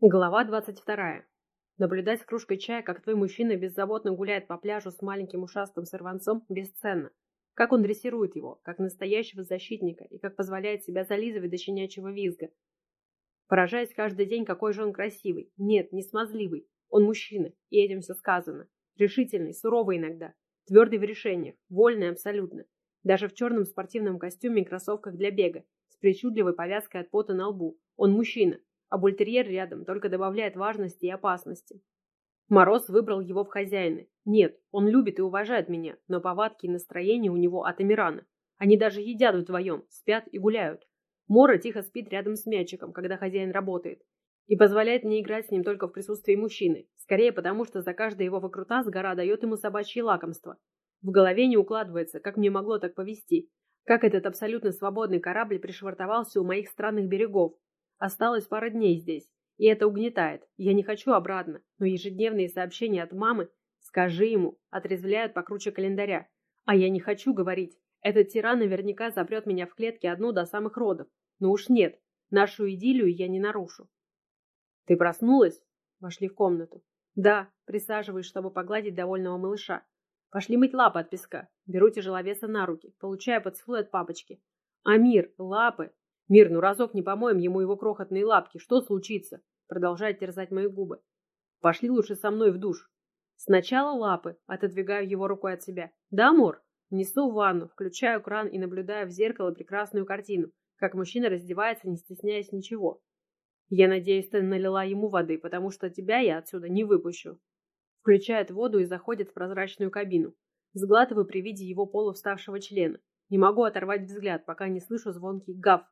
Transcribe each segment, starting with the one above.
Глава 22. Наблюдать с кружкой чая, как твой мужчина беззаботно гуляет по пляжу с маленьким ушастым сорванцом, бесценно. Как он дрессирует его, как настоящего защитника, и как позволяет себя зализывать до щенячьего визга. Поражаясь каждый день, какой же он красивый. Нет, не смазливый. Он мужчина, и этим все сказано. Решительный, суровый иногда. Твердый в решениях, вольный абсолютно. Даже в черном спортивном костюме и кроссовках для бега, с причудливой повязкой от пота на лбу. Он мужчина, а бультерьер рядом только добавляет важности и опасности. Мороз выбрал его в хозяины. Нет, он любит и уважает меня, но повадки и настроение у него от Эмирана. Они даже едят вдвоем, спят и гуляют. Мора тихо спит рядом с мячиком, когда хозяин работает, и позволяет мне играть с ним только в присутствии мужчины, скорее потому, что за каждое его выкрутас гора дает ему собачье лакомство. В голове не укладывается, как мне могло так повести, как этот абсолютно свободный корабль пришвартовался у моих странных берегов, Осталось пара дней здесь, и это угнетает. Я не хочу обратно, но ежедневные сообщения от мамы «скажи ему» отрезвляют покруче календаря. А я не хочу говорить. Этот тиран наверняка запрет меня в клетке одну до самых родов. Но уж нет, нашу идиллию я не нарушу. «Ты проснулась?» Вошли в комнату. «Да», присаживаюсь, чтобы погладить довольного малыша. Пошли мыть лапы от песка. Беру тяжеловеса на руки, получая поцелуй от папочки. Амир, лапы, «Мир, ну разок не помоем ему его крохотные лапки. Что случится?» Продолжает терзать мои губы. «Пошли лучше со мной в душ». Сначала лапы. Отодвигаю его рукой от себя. «Да, Мор?» Несу в ванну, включаю кран и наблюдаю в зеркало прекрасную картину, как мужчина раздевается, не стесняясь ничего. Я надеюсь, ты налила ему воды, потому что тебя я отсюда не выпущу. Включает воду и заходит в прозрачную кабину. Сглатываю при виде его полувставшего члена. Не могу оторвать взгляд, пока не слышу звонкий гав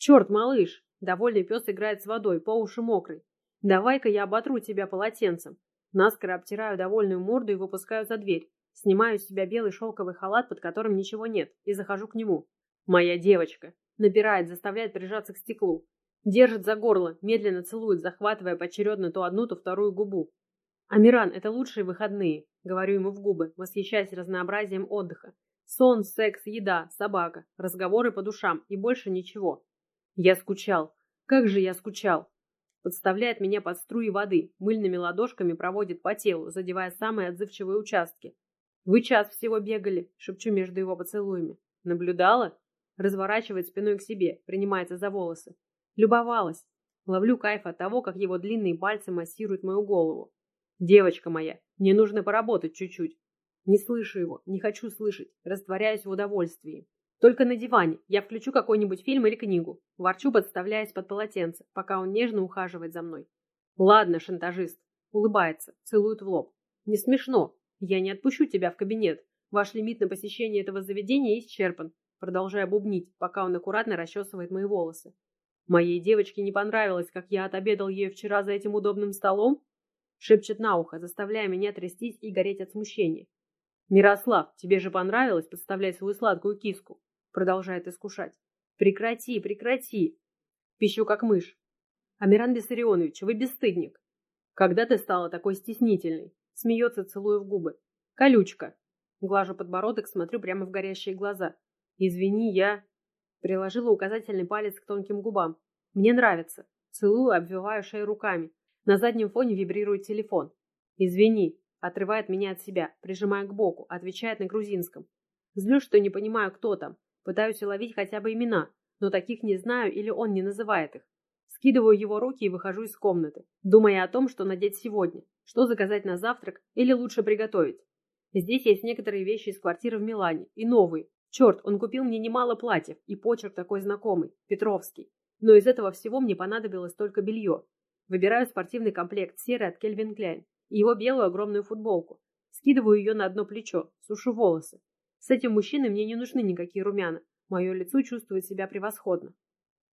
«Черт, малыш!» Довольный пес играет с водой, по уши мокрый. «Давай-ка я оботру тебя полотенцем». Наскоро обтираю довольную морду и выпускаю за дверь. Снимаю с себя белый шелковый халат, под которым ничего нет, и захожу к нему. «Моя девочка!» Набирает, заставляет прижаться к стеклу. Держит за горло, медленно целует, захватывая поочередно то одну, то вторую губу. «Амиран, это лучшие выходные», — говорю ему в губы, восхищаясь разнообразием отдыха. Сон, секс, еда, собака, разговоры по душам и больше ничего. Я скучал. Как же я скучал. Подставляет меня под струи воды, мыльными ладошками проводит по телу, задевая самые отзывчивые участки. «Вы час всего бегали», — шепчу между его поцелуями. «Наблюдала?» Разворачивает спиной к себе, принимается за волосы. Любовалась. Ловлю кайф от того, как его длинные пальцы массируют мою голову. «Девочка моя, мне нужно поработать чуть-чуть». Не слышу его, не хочу слышать, растворяюсь в удовольствии. Только на диване. Я включу какой-нибудь фильм или книгу. Ворчу, подставляясь под полотенце, пока он нежно ухаживает за мной. Ладно, шантажист. Улыбается, целует в лоб. Не смешно. Я не отпущу тебя в кабинет. Ваш лимит на посещение этого заведения исчерпан. Продолжая бубнить, пока он аккуратно расчесывает мои волосы. Моей девочке не понравилось, как я отобедал ее вчера за этим удобным столом? Шепчет на ухо, заставляя меня трястись и гореть от смущения. «Мирослав, тебе же понравилось подставлять свою сладкую киску?» Продолжает искушать. Прекрати, прекрати. Пищу как мышь. Амиран Бессарионович, вы бесстыдник. Когда ты стала такой стеснительной? Смеется, целуя в губы. Колючка. Глажу подбородок, смотрю прямо в горящие глаза. Извини, я... Приложила указательный палец к тонким губам. Мне нравится. Целую, обвиваю шею руками. На заднем фоне вибрирует телефон. Извини. Отрывает меня от себя, прижимая к боку, отвечает на грузинском. Злюсь, что не понимаю, кто там. Пытаюсь уловить хотя бы имена, но таких не знаю или он не называет их. Скидываю его руки и выхожу из комнаты, думая о том, что надеть сегодня, что заказать на завтрак или лучше приготовить. Здесь есть некоторые вещи из квартиры в Милане и новые. Черт, он купил мне немало платьев и почерк такой знакомый, Петровский. Но из этого всего мне понадобилось только белье. Выбираю спортивный комплект серый от Кельвин Кляйн и его белую огромную футболку. Скидываю ее на одно плечо, сушу волосы. С этим мужчиной мне не нужны никакие румяна. Мое лицо чувствует себя превосходно.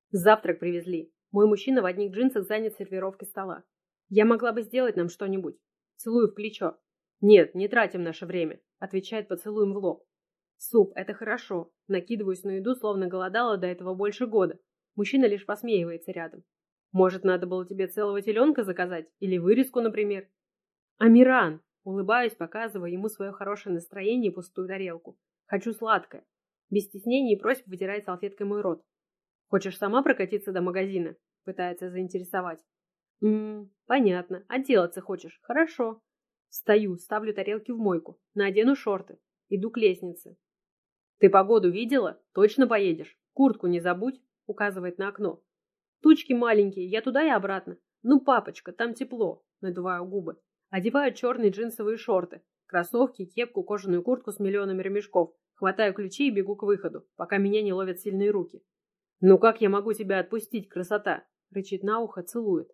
Завтрак привезли. Мой мужчина в одних джинсах занят сервировкой стола. Я могла бы сделать нам что-нибудь. Целую в плечо. Нет, не тратим наше время. Отвечает поцелуем в лоб. Суп, это хорошо. Накидываюсь на еду, словно голодала до этого больше года. Мужчина лишь посмеивается рядом. Может, надо было тебе целого теленка заказать? Или вырезку, например? Амиран! Улыбаюсь, показывая ему свое хорошее настроение и пустую тарелку. Хочу сладкое. Без стеснений и просьб вытирает салфеткой мой рот. Хочешь сама прокатиться до магазина? Пытается заинтересовать. Ммм, понятно. Отделаться хочешь? Хорошо. Встаю, ставлю тарелки в мойку, надену шорты. Иду к лестнице. Ты погоду видела? Точно поедешь? Куртку не забудь, указывает на окно. Тучки маленькие, я туда и обратно. Ну, папочка, там тепло, надуваю губы. Одеваю черные джинсовые шорты, кроссовки, кепку, кожаную куртку с миллионами ремешков. Хватаю ключи и бегу к выходу, пока меня не ловят сильные руки. «Ну как я могу тебя отпустить, красота?» Рычит на ухо, целует.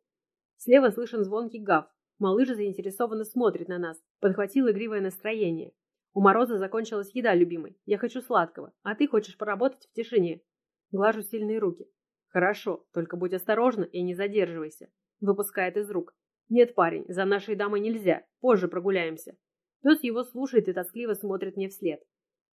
Слева слышен звонкий гав. Малыш заинтересованно смотрит на нас. Подхватил игривое настроение. У Мороза закончилась еда, любимый. Я хочу сладкого, а ты хочешь поработать в тишине. Глажу сильные руки. Хорошо, только будь осторожна и не задерживайся. Выпускает из рук. Нет, парень, за нашей дамой нельзя. Позже прогуляемся. Пес его слушает и тоскливо смотрит мне вслед.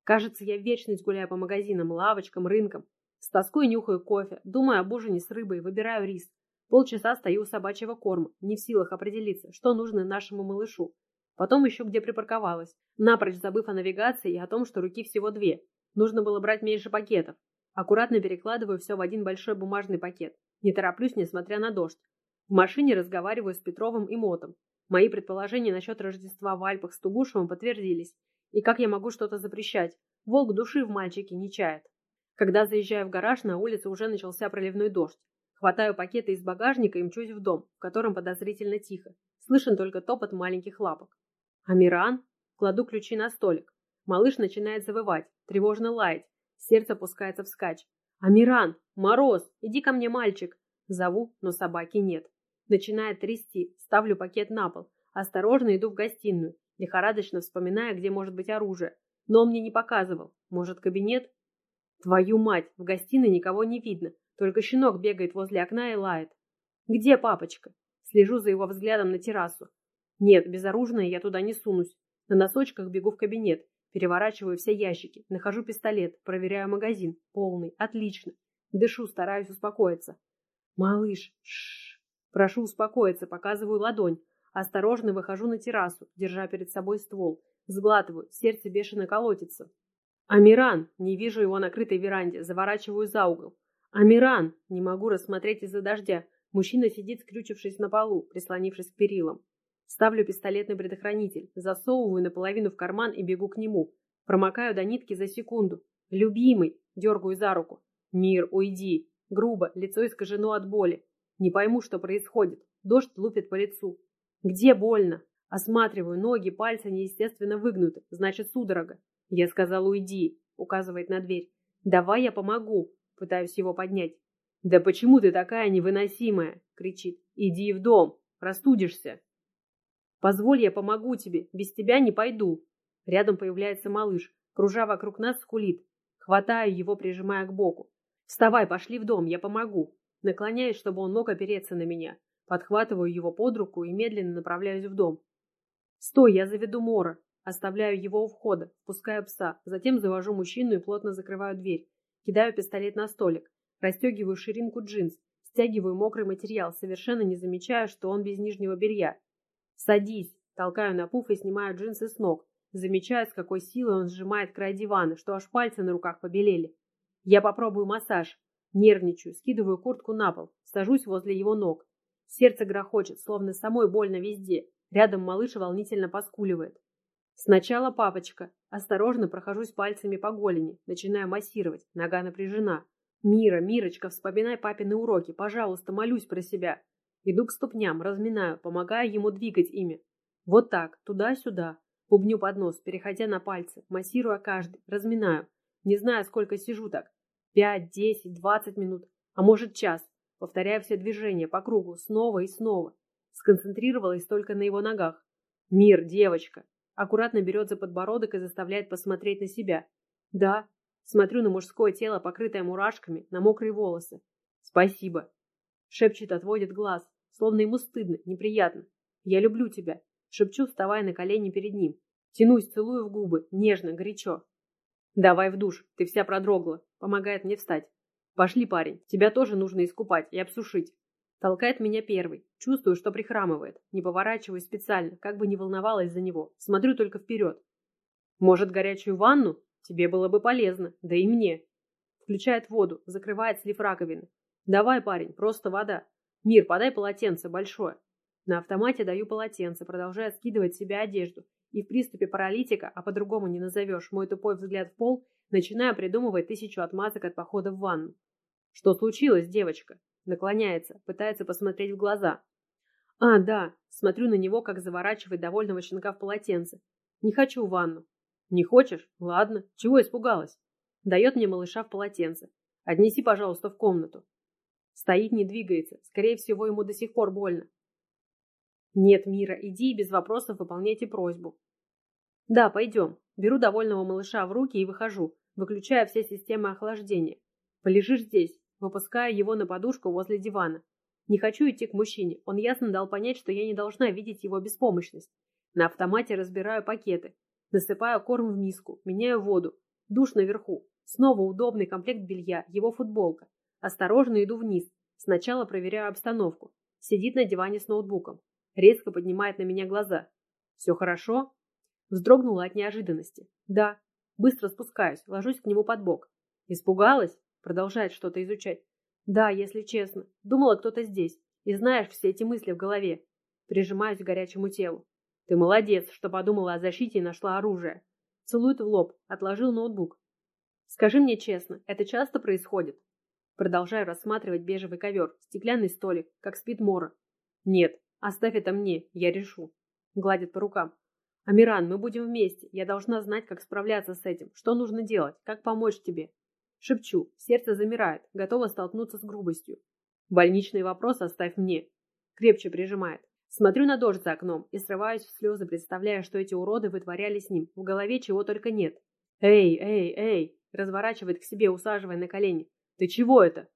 Кажется, я вечность гуляю по магазинам, лавочкам, рынкам. С тоской нюхаю кофе, думаю об ужине с рыбой, выбираю рис. Полчаса стою у собачьего корма, не в силах определиться, что нужно нашему малышу. Потом еще где припарковалась, напрочь забыв о навигации и о том, что руки всего две. Нужно было брать меньше пакетов. Аккуратно перекладываю все в один большой бумажный пакет. Не тороплюсь, несмотря на дождь. В машине разговариваю с Петровым и Мотом. Мои предположения насчет Рождества в Альпах с Тугушевым подтвердились. И как я могу что-то запрещать? Волк души в мальчике не чает. Когда заезжаю в гараж, на улице уже начался проливной дождь. Хватаю пакеты из багажника и мчусь в дом, в котором подозрительно тихо. Слышен только топот маленьких лапок. Амиран? Кладу ключи на столик. Малыш начинает завывать, тревожно лаять. Сердце пускается вскачь. «Амиран! Мороз! Иди ко мне, мальчик!» Зову, но собаки нет. Начинает трясти, ставлю пакет на пол. Осторожно иду в гостиную, лихорадочно вспоминая, где может быть оружие. Но он мне не показывал. Может, кабинет? Твою мать, в гостиной никого не видно, только щенок бегает возле окна и лает. Где папочка? Слежу за его взглядом на террасу. Нет, безоружная я туда не сунусь. На носочках бегу в кабинет, переворачиваю все ящики, нахожу пистолет, проверяю магазин. Полный, отлично. Дышу, стараюсь успокоиться. Малыш, шш. Прошу успокоиться, показываю ладонь. Осторожно выхожу на террасу, держа перед собой ствол. Сглатываю, сердце бешено колотится. «Амиран!» Не вижу его на крытой веранде, заворачиваю за угол. «Амиран!» Не могу рассмотреть из-за дождя. Мужчина сидит, скрючившись на полу, прислонившись к перилам. Ставлю пистолет на предохранитель, засовываю наполовину в карман и бегу к нему. Промокаю до нитки за секунду. «Любимый!» Дергаю за руку. «Мир, уйди!» Грубо, лицо искажено от боли. Не пойму, что происходит. Дождь лупит по лицу. «Где больно?» Осматриваю ноги, пальцы неестественно выгнуты. Значит, судорога. Я сказал, уйди, указывает на дверь. Давай я помогу, пытаюсь его поднять. Да почему ты такая невыносимая, кричит. Иди в дом, простудишься. Позволь, я помогу тебе, без тебя не пойду. Рядом появляется малыш, кружа вокруг нас, скулит. Хватаю его, прижимая к боку. Вставай, пошли в дом, я помогу. Наклоняюсь, чтобы он мог опереться на меня. Подхватываю его под руку и медленно направляюсь в дом. Стой, я заведу Мора. Оставляю его у входа, впускаю пса, затем завожу мужчину и плотно закрываю дверь. Кидаю пистолет на столик, расстегиваю ширинку джинс, стягиваю мокрый материал, совершенно не замечая, что он без нижнего белья. «Садись!» Толкаю на пуф и снимаю джинсы с ног, замечая, с какой силой он сжимает край дивана, что аж пальцы на руках побелели. Я попробую массаж. Нервничаю, скидываю куртку на пол, сажусь возле его ног. Сердце грохочет, словно самой больно везде. Рядом малыш волнительно поскуливает. Сначала папочка. Осторожно прохожусь пальцами по голени, начинаю массировать. Нога напряжена. Мира, Мирочка, вспоминай папины уроки. Пожалуйста, молюсь про себя. Иду к ступням, разминаю, помогаю ему двигать ими. Вот так, туда-сюда. Бубню под нос, переходя на пальцы, массируя каждый, разминаю. Не знаю, сколько сижу так. Пять, десять, двадцать минут, а может час. Повторяю все движения по кругу, снова и снова. Сконцентрировалась только на его ногах. Мир, девочка, аккуратно берет за подбородок и заставляет посмотреть на себя. Да, смотрю на мужское тело, покрытое мурашками, на мокрые волосы. Спасибо. Шепчет, отводит глаз, словно ему стыдно, неприятно. Я люблю тебя. Шепчу, вставая на колени перед ним. Тянусь, целую в губы, нежно, горячо. Давай в душ, ты вся продрогла. Помогает мне встать. Пошли, парень, тебя тоже нужно искупать и обсушить. Толкает меня первый. Чувствую, что прихрамывает. Не поворачиваюсь специально, как бы не волновалась за него. Смотрю только вперед. Может, горячую ванну? Тебе было бы полезно. Да и мне. Включает воду, закрывает слив раковины. Давай, парень, просто вода. Мир, подай полотенце, большое. На автомате даю полотенце, продолжая скидывать с себя одежду. И в приступе паралитика, а по-другому не назовешь мой тупой взгляд в пол, начинаю придумывать тысячу отмазок от похода в ванну. Что случилось, девочка? Наклоняется, пытается посмотреть в глаза. А, да, смотрю на него, как заворачивает довольного щенка в полотенце. Не хочу в ванну. Не хочешь? Ладно. Чего испугалась? Дает мне малыша в полотенце. Отнеси, пожалуйста, в комнату. Стоит, не двигается. Скорее всего, ему до сих пор больно. Нет, Мира, иди и без вопросов выполняйте просьбу. Да, пойдем. Беру довольного малыша в руки и выхожу, выключая все системы охлаждения. Полежишь здесь, выпуская его на подушку возле дивана. Не хочу идти к мужчине. Он ясно дал понять, что я не должна видеть его беспомощность. На автомате разбираю пакеты. Насыпаю корм в миску, меняю воду. Душ наверху. Снова удобный комплект белья, его футболка. Осторожно иду вниз. Сначала проверяю обстановку. Сидит на диване с ноутбуком. Резко поднимает на меня глаза. «Все хорошо?» Вздрогнула от неожиданности. «Да». Быстро спускаюсь, ложусь к нему под бок. «Испугалась?» Продолжает что-то изучать. «Да, если честно. Думала, кто-то здесь. И знаешь все эти мысли в голове». Прижимаюсь к горячему телу. «Ты молодец, что подумала о защите и нашла оружие». Целует в лоб, отложил ноутбук. «Скажи мне честно, это часто происходит?» Продолжаю рассматривать бежевый ковер, стеклянный столик, как спит Мора. «Нет, оставь это мне, я решу». Гладит по рукам. «Амиран, мы будем вместе. Я должна знать, как справляться с этим. Что нужно делать? Как помочь тебе?» Шепчу. Сердце замирает, готово столкнуться с грубостью. «Больничный вопрос оставь мне». Крепче прижимает. Смотрю на дождь за окном и срываюсь в слезы, представляя, что эти уроды вытворяли с ним. В голове чего только нет. «Эй, эй, эй!» Разворачивает к себе, усаживая на колени. «Ты чего это?»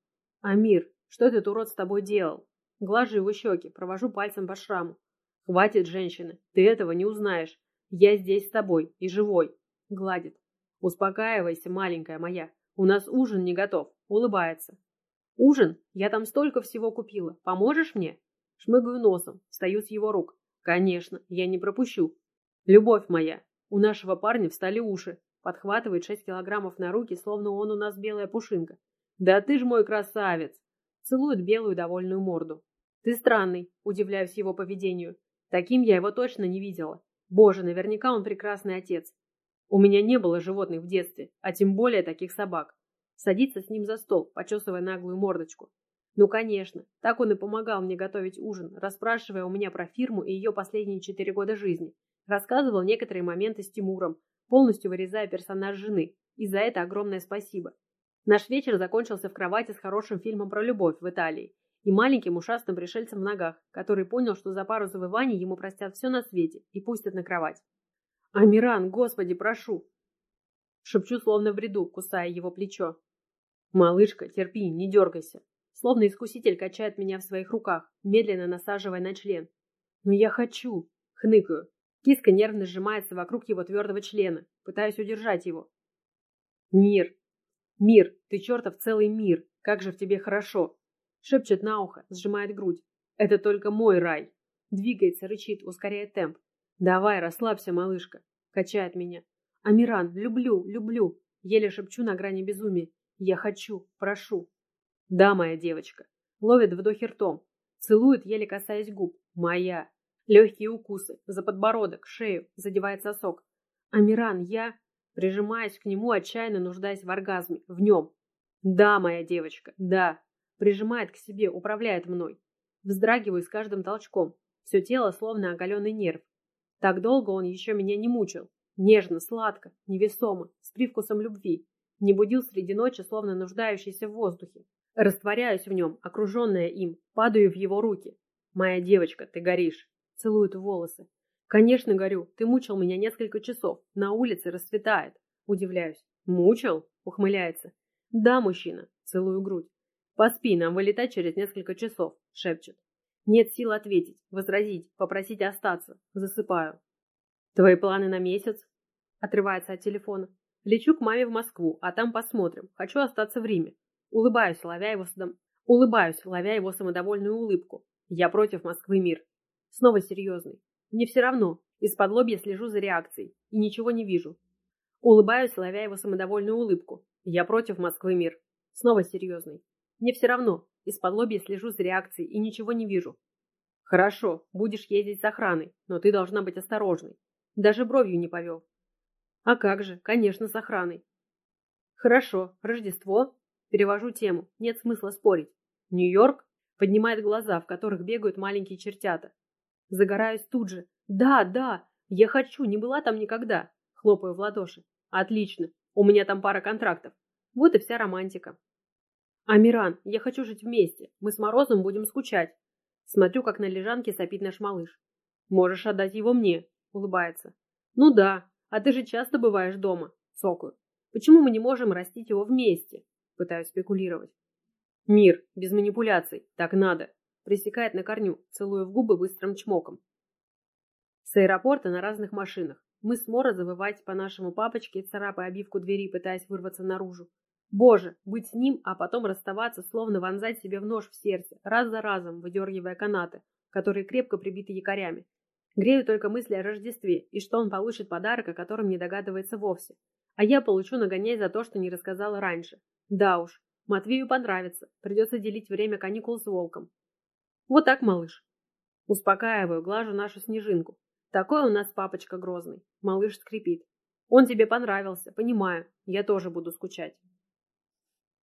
«Амир, что этот урод с тобой делал?» Глажу его щеки, провожу пальцем по шраму. «Хватит, женщины, ты этого не узнаешь. Я здесь с тобой и живой». Гладит. «Успокаивайся, маленькая моя. У нас ужин не готов». Улыбается. «Ужин? Я там столько всего купила. Поможешь мне?» Шмыгаю носом, встаю с его рук. «Конечно, я не пропущу». «Любовь моя, у нашего парня встали уши». Подхватывает шесть килограммов на руки, словно он у нас белая пушинка. «Да ты ж мой красавец!» Целует белую довольную морду. «Ты странный», удивляюсь его поведению. Таким я его точно не видела. Боже, наверняка он прекрасный отец. У меня не было животных в детстве, а тем более таких собак. Садится с ним за стол, почесывая наглую мордочку. Ну, конечно, так он и помогал мне готовить ужин, расспрашивая у меня про фирму и ее последние четыре года жизни. Рассказывал некоторые моменты с Тимуром, полностью вырезая персонаж жены. И за это огромное спасибо. Наш вечер закончился в кровати с хорошим фильмом про любовь в Италии и маленьким ушастым пришельцем в ногах, который понял, что за пару завываний ему простят все на свете и пустят на кровать. «Амиран, господи, прошу!» Шепчу, словно в бреду, кусая его плечо. «Малышка, терпи, не дергайся!» Словно искуситель качает меня в своих руках, медленно насаживая на член. «Но я хочу!» — хныкаю. Киска нервно сжимается вокруг его твердого члена, пытаясь удержать его. «Мир! Мир! Ты чертов целый мир! Как же в тебе хорошо!» Шепчет на ухо, сжимает грудь. «Это только мой рай!» Двигается, рычит, ускоряет темп. «Давай, расслабься, малышка!» Качает меня. «Амиран, люблю, люблю!» Еле шепчу на грани безумия. «Я хочу, прошу!» «Да, моя девочка!» Ловит вдохе ртом. Целует, еле касаясь губ. «Моя!» Легкие укусы, за подбородок, шею, задевает сосок. Амиран, я... Прижимаясь к нему, отчаянно нуждаясь в оргазме, в нем. Да, моя девочка, да. Прижимает к себе, управляет мной. Вздрагиваю с каждым толчком. Все тело словно оголенный нерв. Так долго он еще меня не мучил. Нежно, сладко, невесомо, с привкусом любви. Не будил среди ночи, словно нуждающийся в воздухе. Растворяюсь в нем, окруженная им, падаю в его руки. Моя девочка, ты горишь. Целует волосы. Конечно, горю. Ты мучил меня несколько часов. На улице расцветает. Удивляюсь. Мучил? Ухмыляется. Да, мужчина. Целую грудь. Поспи, нам вылетать через несколько часов. Шепчет. Нет сил ответить, возразить, попросить остаться. Засыпаю. Твои планы на месяц? Отрывается от телефона. Лечу к маме в Москву, а там посмотрим. Хочу остаться в Риме. Улыбаюсь, ловя его, садом... Улыбаюсь, ловя его самодовольную улыбку. Я против Москвы мир. Снова серьезный. Мне все равно. Из-под лобья слежу за реакцией. И ничего не вижу. Улыбаюсь, ловя его самодовольную улыбку. Я против Москвы мир. Снова серьезный. Мне все равно. Из-под лобья слежу за реакцией и ничего не вижу. Хорошо, будешь ездить с охраной, но ты должна быть осторожной. Даже бровью не повел. А как же, конечно, с охраной. Хорошо, Рождество. Перевожу тему, нет смысла спорить. Нью-Йорк поднимает глаза, в которых бегают маленькие чертята. Загораюсь тут же. Да, да, я хочу, не была там никогда. Хлопаю в ладоши. Отлично, у меня там пара контрактов. Вот и вся романтика. Амиран, я хочу жить вместе. Мы с Морозом будем скучать. Смотрю, как на лежанке сопит наш малыш. Можешь отдать его мне, улыбается. Ну да, а ты же часто бываешь дома, цокаю. Почему мы не можем растить его вместе? Пытаюсь спекулировать. Мир, без манипуляций, так надо. Пресекает на корню, целуя в губы быстрым чмоком. С аэропорта на разных машинах. Мы с Мора завывать по нашему папочке, царапая обивку двери, пытаясь вырваться наружу. Боже, быть с ним, а потом расставаться, словно вонзать себе в нож в сердце, раз за разом выдергивая канаты, которые крепко прибиты якорями. Грею только мысли о Рождестве и что он получит подарок, о котором не догадывается вовсе. А я получу нагоняй за то, что не рассказала раньше. Да уж, Матвею понравится, придется делить время каникул с волком. Вот так, малыш. Успокаиваю, глажу нашу снежинку. Такой у нас папочка грозный. Малыш скрипит. Он тебе понравился, понимаю. Я тоже буду скучать.